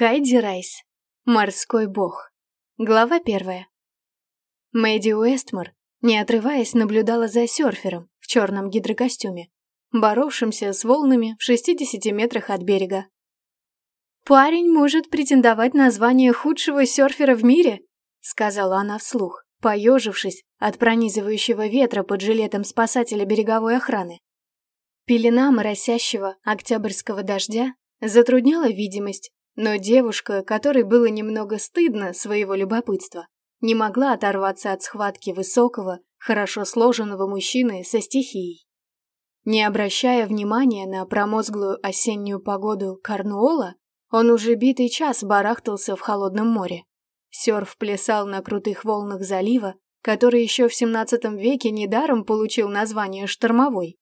Хайди Райс. Морской бог. Глава первая. Мэдди Уэстмор, не отрываясь, наблюдала за серфером в черном гидрокостюме, боровшимся с волнами в 60 метрах от берега. «Парень может претендовать на звание худшего серфера в мире», сказала она вслух, поежившись от пронизывающего ветра под жилетом спасателя береговой охраны. Пелена моросящего октябрьского дождя затрудняла видимость но девушка, которой было немного стыдно своего любопытства, не могла оторваться от схватки высокого, хорошо сложенного мужчины со стихией. Не обращая внимания на промозглую осеннюю погоду Корнуола, он уже битый час барахтался в холодном море. Сёрф плясал на крутых волнах залива, который еще в XVII веке недаром получил название «штормовой».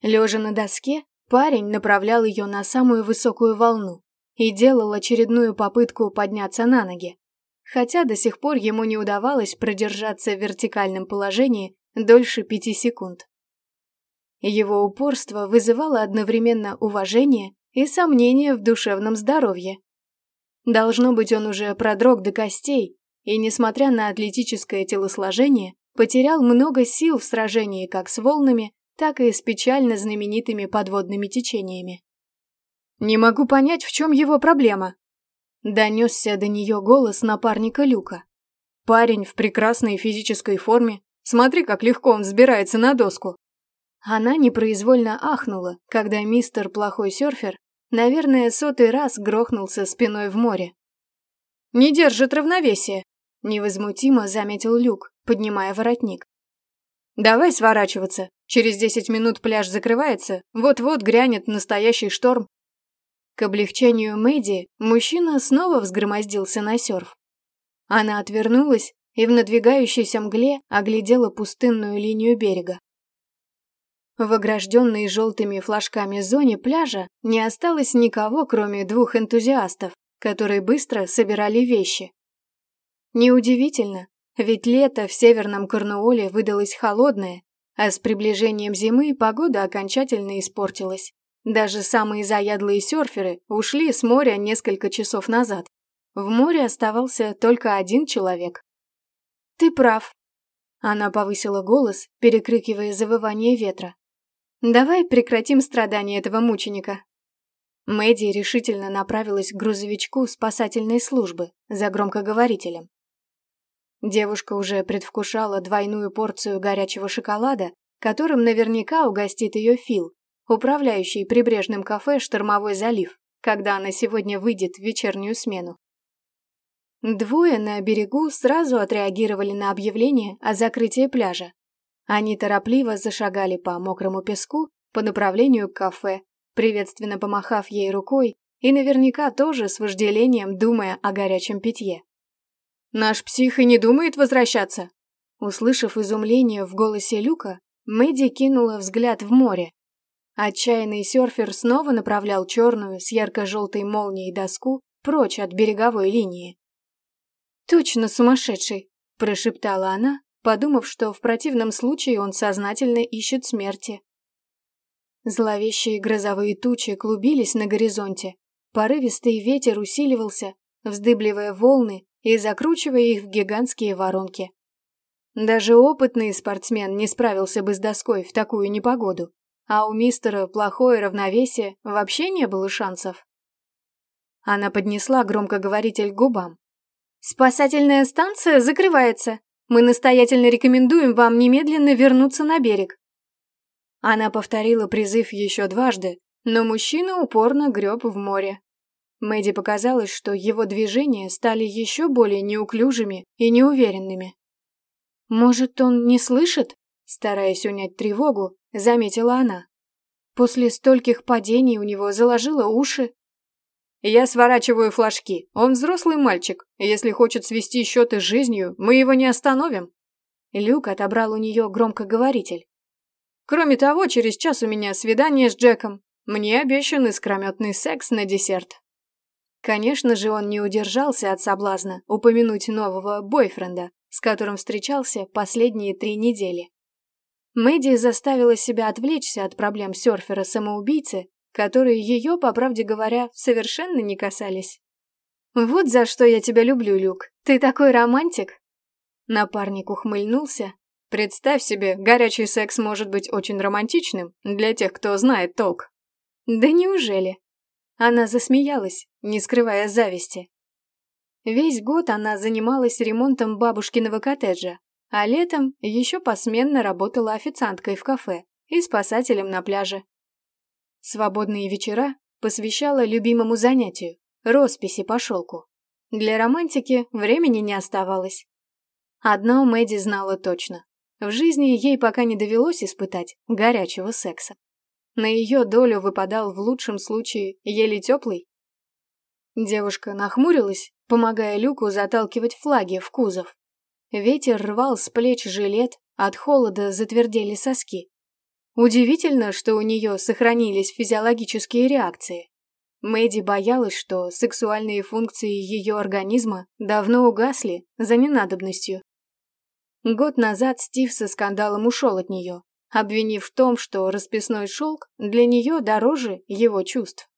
Лежа на доске, парень направлял ее на самую высокую волну, и делал очередную попытку подняться на ноги, хотя до сих пор ему не удавалось продержаться в вертикальном положении дольше пяти секунд. Его упорство вызывало одновременно уважение и сомнение в душевном здоровье. Должно быть, он уже продрог до костей и, несмотря на атлетическое телосложение, потерял много сил в сражении как с волнами, так и с печально знаменитыми подводными течениями. Не могу понять, в чем его проблема. Донесся до нее голос напарника Люка. Парень в прекрасной физической форме. Смотри, как легко он взбирается на доску. Она непроизвольно ахнула, когда мистер плохой серфер, наверное, сотый раз грохнулся спиной в море. «Не держит равновесия», — невозмутимо заметил Люк, поднимая воротник. «Давай сворачиваться. Через десять минут пляж закрывается, вот-вот грянет настоящий шторм, к облегчению Мэдди мужчина снова взгромоздился на серф. Она отвернулась и в надвигающейся мгле оглядела пустынную линию берега. В огражденной желтыми флажками зоне пляжа не осталось никого, кроме двух энтузиастов, которые быстро собирали вещи. Неудивительно, ведь лето в северном Корнуоле выдалось холодное, а с приближением зимы погода окончательно испортилась. Даже самые заядлые серферы ушли с моря несколько часов назад. В море оставался только один человек. «Ты прав». Она повысила голос, перекрикивая завывание ветра. «Давай прекратим страдания этого мученика». Мэдди решительно направилась к грузовичку спасательной службы за громкоговорителем. Девушка уже предвкушала двойную порцию горячего шоколада, которым наверняка угостит ее Фил, управляющий прибрежным кафе «Штормовой залив», когда она сегодня выйдет в вечернюю смену. Двое на берегу сразу отреагировали на объявление о закрытии пляжа. Они торопливо зашагали по мокрому песку по направлению к кафе, приветственно помахав ей рукой и наверняка тоже с вожделением думая о горячем питье. «Наш псих и не думает возвращаться!» Услышав изумление в голосе Люка, Мэдди кинула взгляд в море, Отчаянный серфер снова направлял черную с ярко-желтой молнией доску прочь от береговой линии. «Точно сумасшедший!» – прошептала она, подумав, что в противном случае он сознательно ищет смерти. Зловещие грозовые тучи клубились на горизонте, порывистый ветер усиливался, вздыбливая волны и закручивая их в гигантские воронки. Даже опытный спортсмен не справился бы с доской в такую непогоду а у мистера плохое равновесие, вообще не было шансов. Она поднесла громкоговоритель к губам. «Спасательная станция закрывается. Мы настоятельно рекомендуем вам немедленно вернуться на берег». Она повторила призыв еще дважды, но мужчина упорно греб в море. Мэдди показалось, что его движения стали еще более неуклюжими и неуверенными. «Может, он не слышит?» Стараясь унять тревогу, заметила она. После стольких падений у него заложило уши. Я сворачиваю флажки. Он взрослый мальчик. Если хочет свести счеты с жизнью, мы его не остановим. Люк отобрал у нее громкоговоритель. Кроме того, через час у меня свидание с Джеком. Мне обещан искрометный секс на десерт. Конечно же, он не удержался от соблазна упомянуть нового бойфренда, с которым встречался последние три недели. Мэдди заставила себя отвлечься от проблем серфера-самоубийцы, которые ее, по правде говоря, совершенно не касались. «Вот за что я тебя люблю, Люк. Ты такой романтик!» Напарник ухмыльнулся. «Представь себе, горячий секс может быть очень романтичным для тех, кто знает толк». «Да неужели?» Она засмеялась, не скрывая зависти. Весь год она занималась ремонтом бабушкиного коттеджа, а летом еще посменно работала официанткой в кафе и спасателем на пляже. Свободные вечера посвящала любимому занятию – росписи по шелку. Для романтики времени не оставалось. Одно Мэдди знала точно. В жизни ей пока не довелось испытать горячего секса. На ее долю выпадал в лучшем случае еле теплый. Девушка нахмурилась, помогая Люку заталкивать флаги в кузов. Ветер рвал с плеч жилет, от холода затвердели соски. Удивительно, что у нее сохранились физиологические реакции. Мэдди боялась, что сексуальные функции ее организма давно угасли за ненадобностью. Год назад Стив со скандалом ушел от нее, обвинив в том, что расписной шелк для нее дороже его чувств.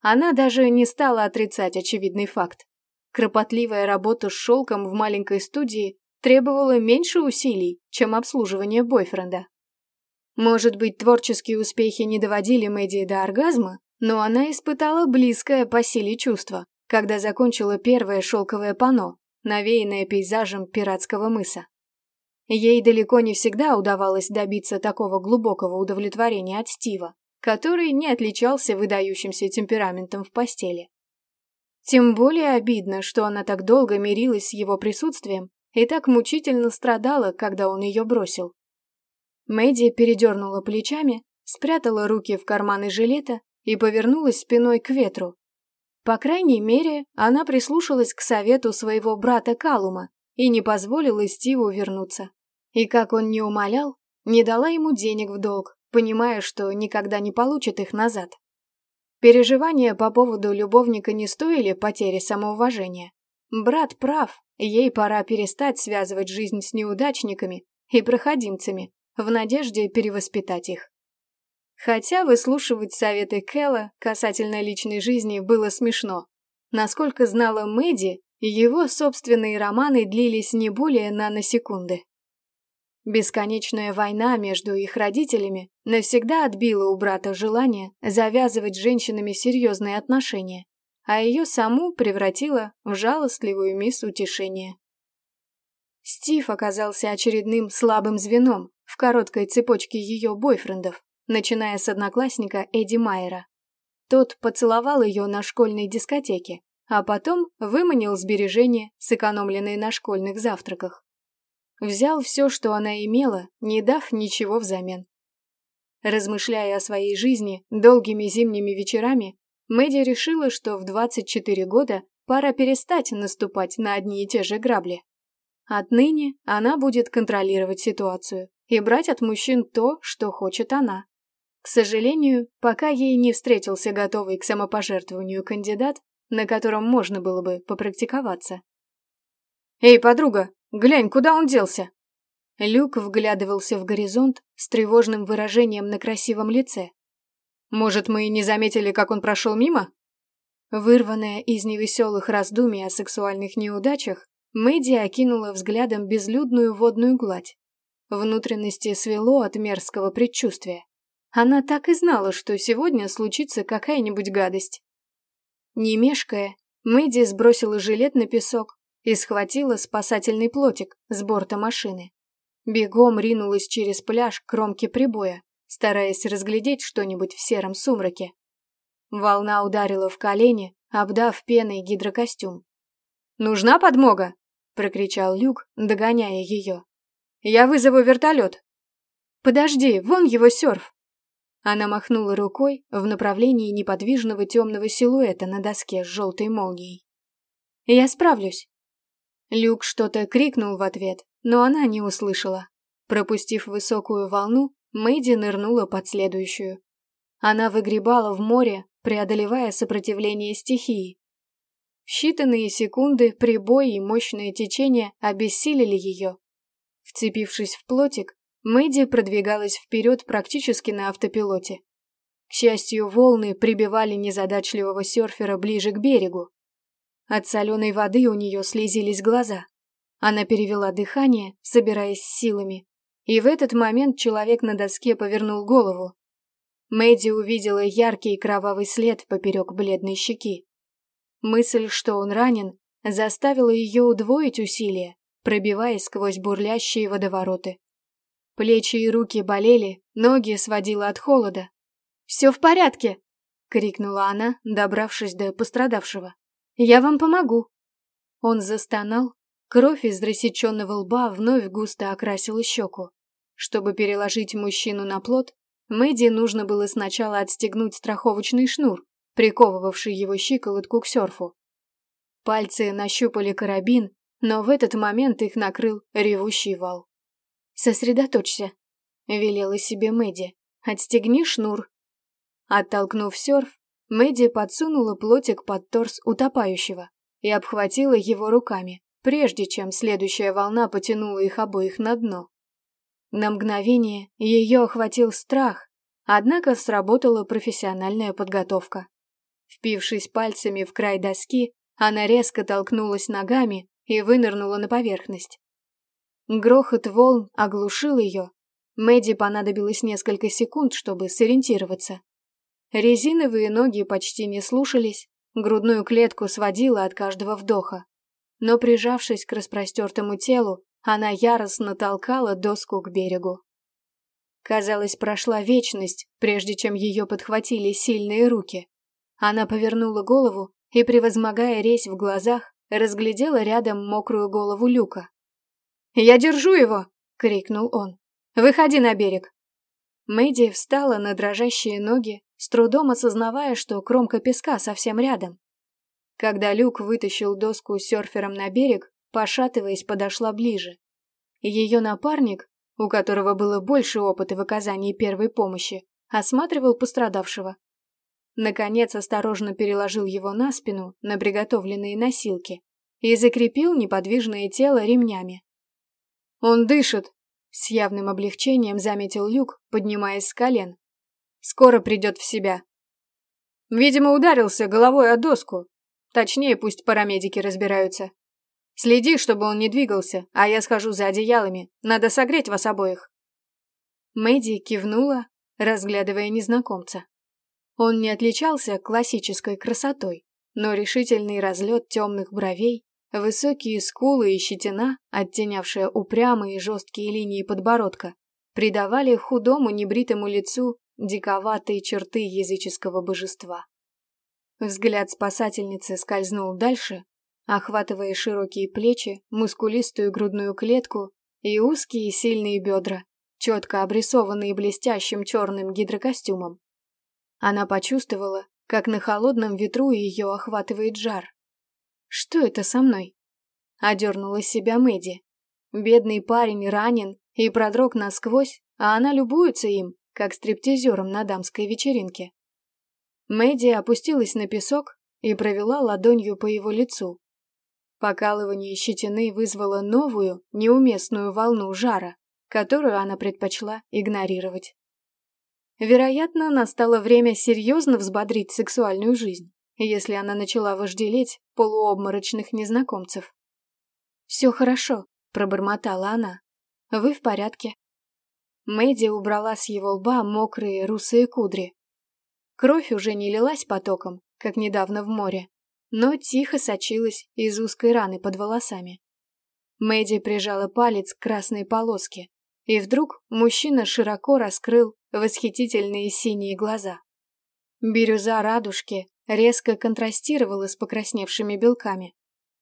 Она даже не стала отрицать очевидный факт. Кропотливая работа с шелком в маленькой студии требовала меньше усилий, чем обслуживание бойфренда. Может быть, творческие успехи не доводили Мэдди до оргазма, но она испытала близкое по силе чувство, когда закончила первое шелковое панно, навеянное пейзажем пиратского мыса. Ей далеко не всегда удавалось добиться такого глубокого удовлетворения от Стива, который не отличался выдающимся темпераментом в постели. Тем более обидно, что она так долго мирилась с его присутствием и так мучительно страдала, когда он ее бросил. Мэдди передернула плечами, спрятала руки в карманы жилета и повернулась спиной к ветру. По крайней мере, она прислушалась к совету своего брата Калума и не позволила Стиву вернуться. И как он не умолял, не дала ему денег в долг, понимая, что никогда не получит их назад. Переживания по поводу любовника не стоили потери самоуважения. Брат прав, ей пора перестать связывать жизнь с неудачниками и проходимцами, в надежде перевоспитать их. Хотя выслушивать советы Кэлла касательно личной жизни было смешно. Насколько знала Мэдди, его собственные романы длились не более наносекунды. Бесконечная война между их родителями навсегда отбила у брата желание завязывать с женщинами серьезные отношения, а ее саму превратила в жалостливую мисс утешения. Стив оказался очередным слабым звеном в короткой цепочке ее бойфрендов, начиная с одноклассника Эдди Майера. Тот поцеловал ее на школьной дискотеке, а потом выманил сбережения, сэкономленные на школьных завтраках. Взял все, что она имела, не дав ничего взамен. Размышляя о своей жизни долгими зимними вечерами, Мэдди решила, что в 24 года пора перестать наступать на одни и те же грабли. Отныне она будет контролировать ситуацию и брать от мужчин то, что хочет она. К сожалению, пока ей не встретился готовый к самопожертвованию кандидат, на котором можно было бы попрактиковаться. «Эй, подруга, глянь, куда он делся?» Люк вглядывался в горизонт с тревожным выражением на красивом лице. «Может, мы и не заметили, как он прошел мимо?» Вырванная из невеселых раздумий о сексуальных неудачах, Мэдди окинула взглядом безлюдную водную гладь. Внутренности свело от мерзкого предчувствия. Она так и знала, что сегодня случится какая-нибудь гадость. Не мешкая, Мэдди сбросила жилет на песок и схватила спасательный плотик с борта машины. Бегом ринулась через пляж к кромке прибоя, стараясь разглядеть что-нибудь в сером сумраке. Волна ударила в колени, обдав пеной гидрокостюм. «Нужна подмога?» — прокричал Люк, догоняя ее. «Я вызову вертолет». «Подожди, вон его серф!» Она махнула рукой в направлении неподвижного темного силуэта на доске с желтой молнией. «Я справлюсь». Люк что-то крикнул в ответ, но она не услышала. Пропустив высокую волну, Мэйди нырнула под следующую. Она выгребала в море, преодолевая сопротивление стихии, в считанные секунды прибой и мощное течение обессилили ее. Вцепившись в плотик, Мэдди продвигалась вперед практически на автопилоте. К счастью, волны прибивали незадачливого серфера ближе к берегу. От соленой воды у нее слезились глаза. Она перевела дыхание, собираясь силами. И в этот момент человек на доске повернул голову. Мэдди увидела яркий кровавый след поперек бледной щеки. Мысль, что он ранен, заставила ее удвоить усилия, пробиваясь сквозь бурлящие водовороты. Плечи и руки болели, ноги сводило от холода. «Все в порядке!» — крикнула она, добравшись до пострадавшего. «Я вам помогу!» Он застонал, кровь из рассеченного лба вновь густо окрасила щеку. Чтобы переложить мужчину на плот, Мэдди нужно было сначала отстегнуть страховочный шнур, приковывавший его щиколотку к серфу. Пальцы нащупали карабин, но в этот момент их накрыл ревущий вал. «Сосредоточься», — велела себе Мэдди. «Отстегни шнур». Оттолкнув серф, Мэдди подсунула плотик под торс утопающего и обхватила его руками, прежде чем следующая волна потянула их обоих на дно. На мгновение ее охватил страх, однако сработала профессиональная подготовка. Впившись пальцами в край доски, она резко толкнулась ногами и вынырнула на поверхность. Грохот волн оглушил ее. Мэдди понадобилось несколько секунд, чтобы сориентироваться. Резиновые ноги почти не слушались, грудную клетку сводила от каждого вдоха. Но прижавшись к распростертому телу, она яростно толкала доску к берегу. Казалось, прошла вечность, прежде чем ее подхватили сильные руки. Она повернула голову и, превозмогая резь в глазах, разглядела рядом мокрую голову Люка. «Я держу его!» — крикнул он. «Выходи на берег!» Мэдди встала на дрожащие ноги, с трудом осознавая, что кромка песка совсем рядом. Когда Люк вытащил доску серфером на берег, пошатываясь, подошла ближе. Ее напарник, у которого было больше опыта в оказании первой помощи, осматривал пострадавшего. Наконец осторожно переложил его на спину на приготовленные носилки и закрепил неподвижное тело ремнями. «Он дышит!» — с явным облегчением заметил Люк, поднимаясь с колен. «Скоро придет в себя». «Видимо, ударился головой о доску. Точнее, пусть парамедики разбираются. Следи, чтобы он не двигался, а я схожу за одеялами. Надо согреть вас обоих». Мэдди кивнула, разглядывая незнакомца. Он не отличался классической красотой, но решительный разлет темных бровей, высокие скулы и щетина, оттенявшая упрямые жесткие линии подбородка, придавали худому небритому лицу диковатые черты языческого божества. Взгляд спасательницы скользнул дальше, охватывая широкие плечи, мускулистую грудную клетку и узкие сильные бедра, четко обрисованные блестящим черным гидрокостюмом. Она почувствовала, как на холодном ветру ее охватывает жар. «Что это со мной?» Одернула себя Мэдди. Бедный парень ранен и продрог насквозь, а она любуется им, как стриптизером на дамской вечеринке. Мэдди опустилась на песок и провела ладонью по его лицу. Покалывание щетины вызвало новую, неуместную волну жара, которую она предпочла игнорировать. Вероятно, настало время серьезно взбодрить сексуальную жизнь, если она начала вожделеть полуобморочных незнакомцев. «Все хорошо», — пробормотала она. «Вы в порядке?» Мэдди убрала с его лба мокрые русые кудри. Кровь уже не лилась потоком, как недавно в море, но тихо сочилась из узкой раны под волосами. Мэдди прижала палец к красной полоске, и вдруг мужчина широко раскрыл восхитительные синие глаза. Бирюза радужки резко контрастировала с покрасневшими белками.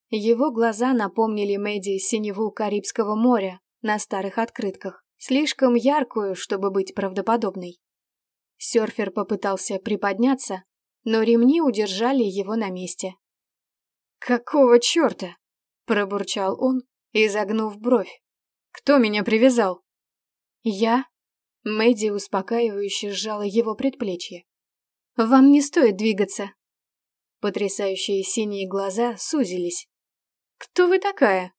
Его глаза напомнили Мэдди синеву Карибского моря на старых открытках, слишком яркую, чтобы быть правдоподобной. Сёрфер попытался приподняться, но ремни удержали его на месте. «Какого черта?» – пробурчал он, изогнув бровь. «Кто меня привязал?» «Я?» Мэдди успокаивающе сжала его предплечье. «Вам не стоит двигаться». Потрясающие синие глаза сузились. «Кто вы такая?»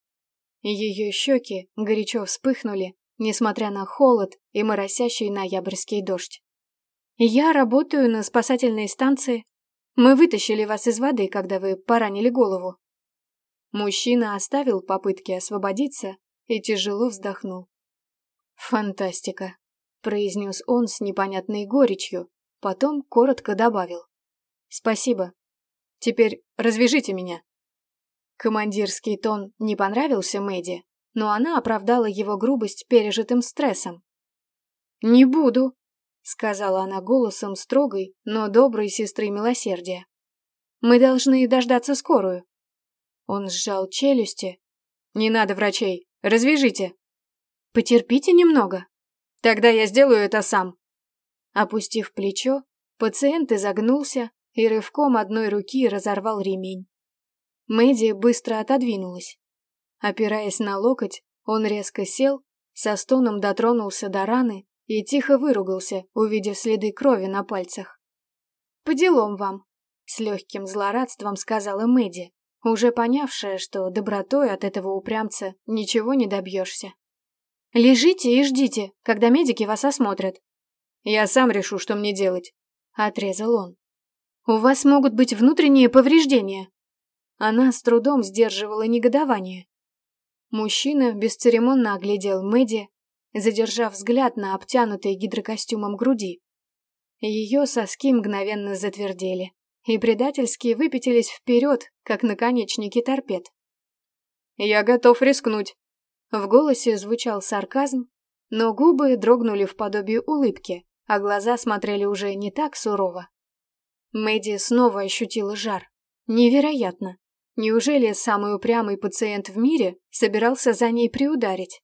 Ее щеки горячо вспыхнули, несмотря на холод и моросящий ноябрьский дождь. «Я работаю на спасательной станции». Мы вытащили вас из воды, когда вы поранили голову». Мужчина оставил попытки освободиться и тяжело вздохнул. «Фантастика», — произнес он с непонятной горечью, потом коротко добавил. «Спасибо. Теперь развяжите меня». Командирский тон не понравился Мэдди, но она оправдала его грубость пережитым стрессом. «Не буду», — сказала она голосом строгой, но доброй сестры милосердия. «Мы должны дождаться скорую». Он сжал челюсти. «Не надо врачей, развяжите». «Потерпите немного. Тогда я сделаю это сам». Опустив плечо, пациент изогнулся и рывком одной руки разорвал ремень. Мэдди быстро отодвинулась. Опираясь на локоть, он резко сел, со стоном дотронулся до раны и тихо выругался, увидев следы крови на пальцах. «По делам вам», — с легким злорадством сказала Мэдди, уже понявшая, что добротой от этого упрямца ничего не добьешься. «Лежите и ждите, когда медики вас осмотрят». «Я сам решу, что мне делать», — отрезал он. «У вас могут быть внутренние повреждения». Она с трудом сдерживала негодование. Мужчина бесцеремонно оглядел Мэдди, задержав взгляд на обтянутой гидрокостюмом груди. Ее соски мгновенно затвердели и предательски выпятились вперед, как наконечники торпед. «Я готов рискнуть», — в голосе звучал сарказм, но губы дрогнули в подобии улыбки, а глаза смотрели уже не так сурово. Мэдди снова ощутила жар. Невероятно. Неужели самый упрямый пациент в мире собирался за ней приударить?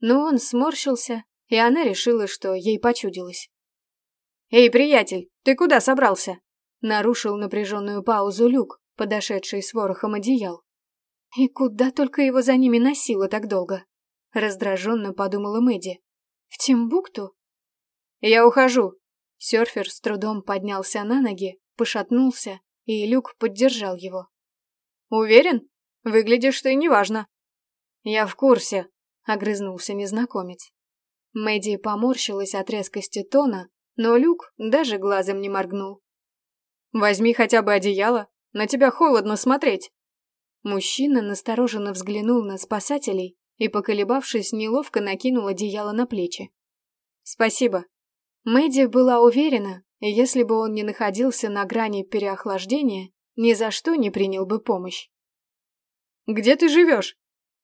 Но он сморщился, и она решила, что ей почудилось. «Эй, приятель, ты куда собрался?» Нарушил напряженную паузу Люк, подошедший с ворохом одеял. «И куда только его за ними носило так долго?» Раздраженно подумала Мэдди. «В Тимбукту?» «Я ухожу!» Серфер с трудом поднялся на ноги, пошатнулся, и Люк поддержал его. «Уверен? Выглядишь ты неважно». «Я в курсе», — огрызнулся незнакомец. Мэдди поморщилась от резкости тона, но Люк даже глазом не моргнул. «Возьми хотя бы одеяло, на тебя холодно смотреть». Мужчина настороженно взглянул на спасателей и, поколебавшись, неловко накинул одеяло на плечи. «Спасибо». Мэдди была уверена, если бы он не находился на грани переохлаждения, ни за что не принял бы помощь. «Где ты живешь?» —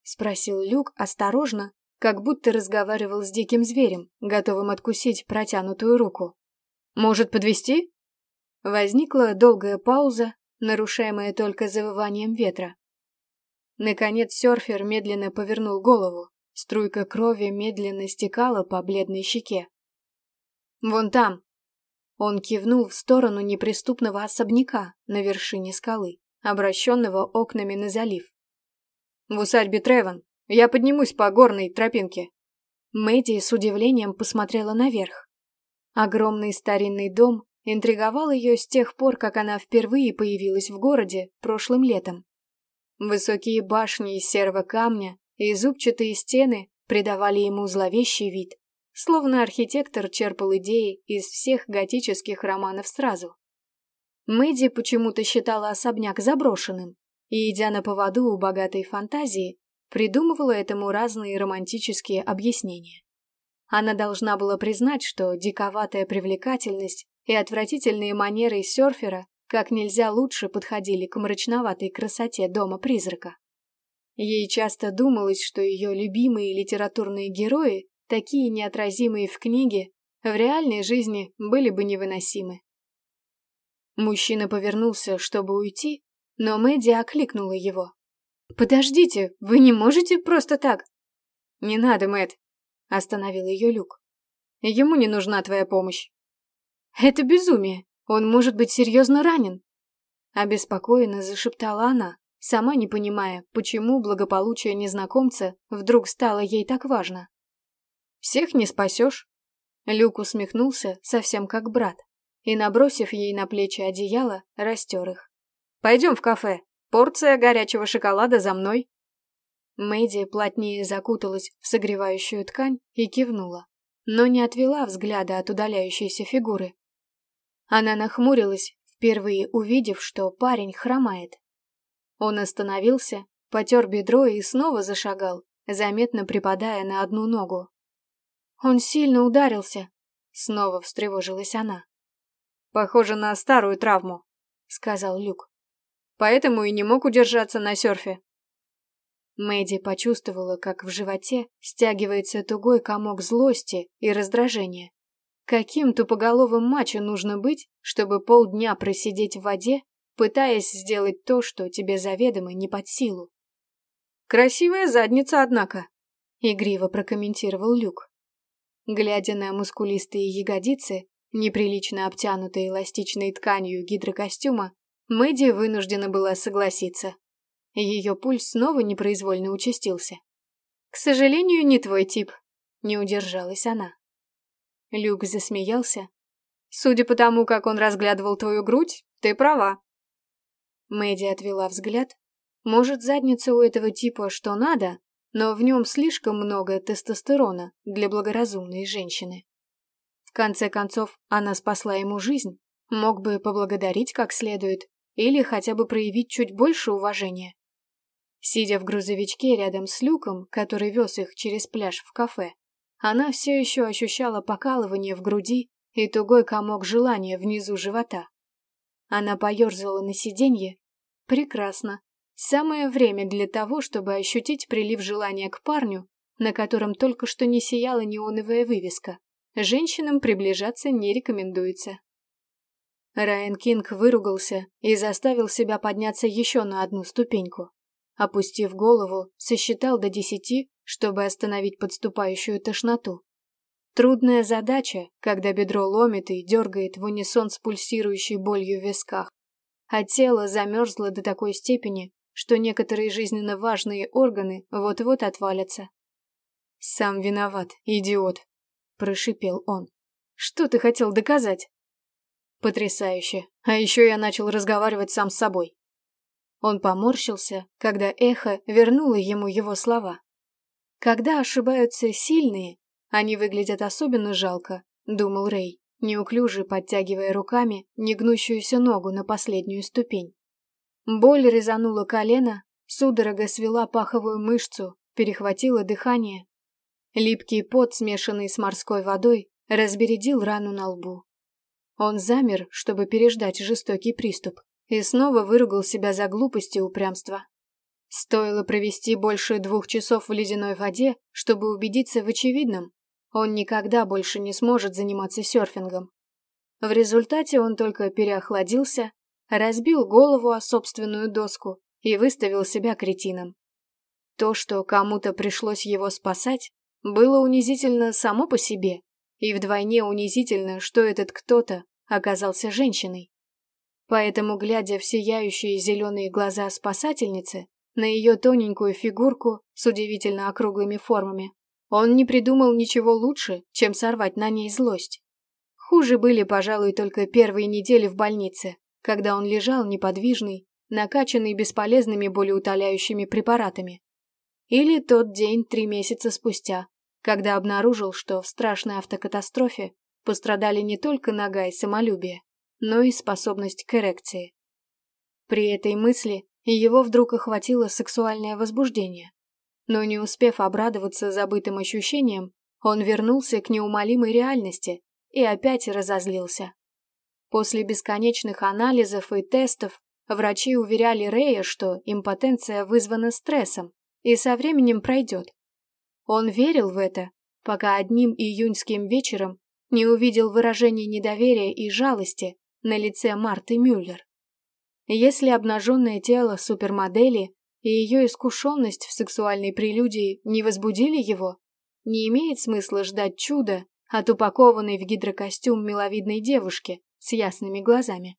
спросил Люк осторожно, как будто разговаривал с диким зверем, готовым откусить протянутую руку. «Может, подвести? Возникла долгая пауза, нарушаемая только завыванием ветра. Наконец серфер медленно повернул голову. Струйка крови медленно стекала по бледной щеке. «Вон там», он кивнул в сторону неприступного особняка на вершине скалы, обращенного окнами на залив. «В усадьбе Тревен. Я поднимусь по горной тропинке». Мэдди с удивлением посмотрела наверх. Огромный старинный дом интриговал ее с тех пор, как она впервые появилась в городе прошлым летом. Высокие башни из серого камня и зубчатые стены придавали ему зловещий вид словно архитектор черпал идеи из всех готических романов сразу. Мэдди почему-то считала особняк заброшенным, и, идя на поводу у богатой фантазии, придумывала этому разные романтические объяснения. Она должна была признать, что диковатая привлекательность и отвратительные манеры серфера как нельзя лучше подходили к мрачноватой красоте дома-призрака. Ей часто думалось, что ее любимые литературные герои такие неотразимые в книге, в реальной жизни были бы невыносимы. Мужчина повернулся, чтобы уйти, но Мэдди окликнула его. «Подождите, вы не можете просто так?» «Не надо, Мэд, остановил ее Люк. «Ему не нужна твоя помощь». «Это безумие, он может быть серьезно ранен», обеспокоенно зашептала она, сама не понимая, почему благополучие незнакомца вдруг стало ей так важно. Всех не спасешь. Люк усмехнулся, совсем как брат, и, набросив ей на плечи одеяло, растер их. «Пойдем в кафе. Порция горячего шоколада за мной». Мэдди плотнее закуталась в согревающую ткань и кивнула, но не отвела взгляда от удаляющейся фигуры. Она нахмурилась, впервые увидев, что парень хромает. Он остановился, потер бедро и снова зашагал, заметно припадая на одну ногу. Он сильно ударился. Снова встревожилась она. «Похоже на старую травму», — сказал Люк. «Поэтому и не мог удержаться на серфе». Мэдди почувствовала, как в животе стягивается тугой комок злости и раздражения. Каким тупоголовым мачо нужно быть, чтобы полдня просидеть в воде, пытаясь сделать то, что тебе заведомо не под силу? «Красивая задница, однако», — игриво прокомментировал Люк. Глядя на мускулистые ягодицы, неприлично обтянутые эластичной тканью гидрокостюма, Мэдди вынуждена была согласиться. Ее пульс снова непроизвольно участился. «К сожалению, не твой тип», — не удержалась она. Люк засмеялся. «Судя по тому, как он разглядывал твою грудь, ты права». Мэдди отвела взгляд. Может, задница у этого типа что надо, но в нем слишком много тестостерона для благоразумной женщины. В конце концов, она спасла ему жизнь, мог бы поблагодарить как следует или хотя бы проявить чуть больше уважения. Сидя в грузовичке рядом с люком, который вез их через пляж в кафе, она все еще ощущала покалывание в груди и тугой комок желания внизу живота. Она поерзала на сиденье. Прекрасно. Самое время для того, чтобы ощутить прилив желания к парню, на котором только что не сияла неоновая вывеска. Женщинам приближаться не рекомендуется. Райан Кинг выругался и заставил себя подняться еще на одну ступеньку. Опустив голову, сосчитал до десяти, чтобы остановить подступающую тошноту. Трудная задача, когда бедро ломит и дергает в унисон с пульсирующей болью в висках, а тело замерзло до такой степени, что некоторые жизненно важные органы вот-вот отвалятся. «Сам виноват, идиот», — прошипел он. «Что ты хотел доказать?» «Потрясающе. А еще я начал разговаривать сам с собой». Он поморщился, когда эхо вернуло ему его слова. «Когда ошибаются сильные, они выглядят особенно жалко», — думал Рэй, неуклюже подтягивая руками негнущуюся ногу на последнюю ступень. Боль резанула колено, судорога свела паховую мышцу, перехватила дыхание. Липкий пот, смешанный с морской водой, разбередил рану на лбу. Он замер, чтобы переждать жестокий приступ, и снова выругал себя за глупость и упрямство. Стоило провести больше двух часов в ледяной воде, чтобы убедиться в очевидном. Он никогда больше не сможет заниматься серфингом. В результате он только переохладился разбил голову о собственную доску и выставил себя кретином. То, что кому-то пришлось его спасать, было унизительно само по себе, и вдвойне унизительно, что этот кто-то оказался женщиной. Поэтому, глядя в сияющие зеленые глаза спасательницы, на ее тоненькую фигурку с удивительно округлыми формами, он не придумал ничего лучше, чем сорвать на ней злость. Хуже были, пожалуй, только первые недели в больнице, когда он лежал неподвижный, накачанный бесполезными болеутоляющими препаратами. Или тот день три месяца спустя, когда обнаружил, что в страшной автокатастрофе пострадали не только нога и самолюбие, но и способность к эрекции. При этой мысли его вдруг охватило сексуальное возбуждение. Но не успев обрадоваться забытым ощущениям, он вернулся к неумолимой реальности и опять разозлился. После бесконечных анализов и тестов врачи уверяли Рэя, что импотенция вызвана стрессом и со временем пройдет. Он верил в это, пока одним июньским вечером не увидел выражение недоверия и жалости на лице Марты Мюллер. Если обнаженное тело супермодели и ее искушенность в сексуальной прелюдии не возбудили его, не имеет смысла ждать чуда от упакованной в гидрокостюм миловидной девушки, с ясными глазами.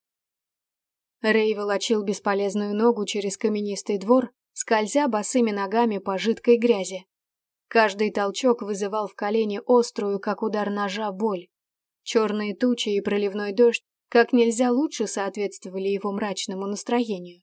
Рэй волочил бесполезную ногу через каменистый двор, скользя босыми ногами по жидкой грязи. Каждый толчок вызывал в колене острую, как удар ножа, боль. Черные тучи и проливной дождь как нельзя лучше соответствовали его мрачному настроению.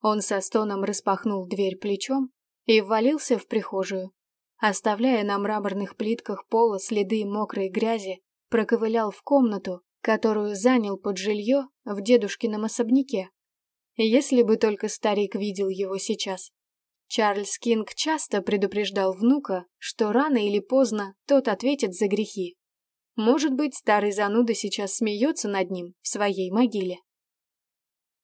Он со стоном распахнул дверь плечом и ввалился в прихожую. Оставляя на мраморных плитках пола следы мокрой грязи, проковылял в комнату которую занял под жилье в дедушкином особняке. Если бы только старик видел его сейчас. Чарльз Кинг часто предупреждал внука, что рано или поздно тот ответит за грехи. Может быть, старый зануда сейчас смеется над ним в своей могиле.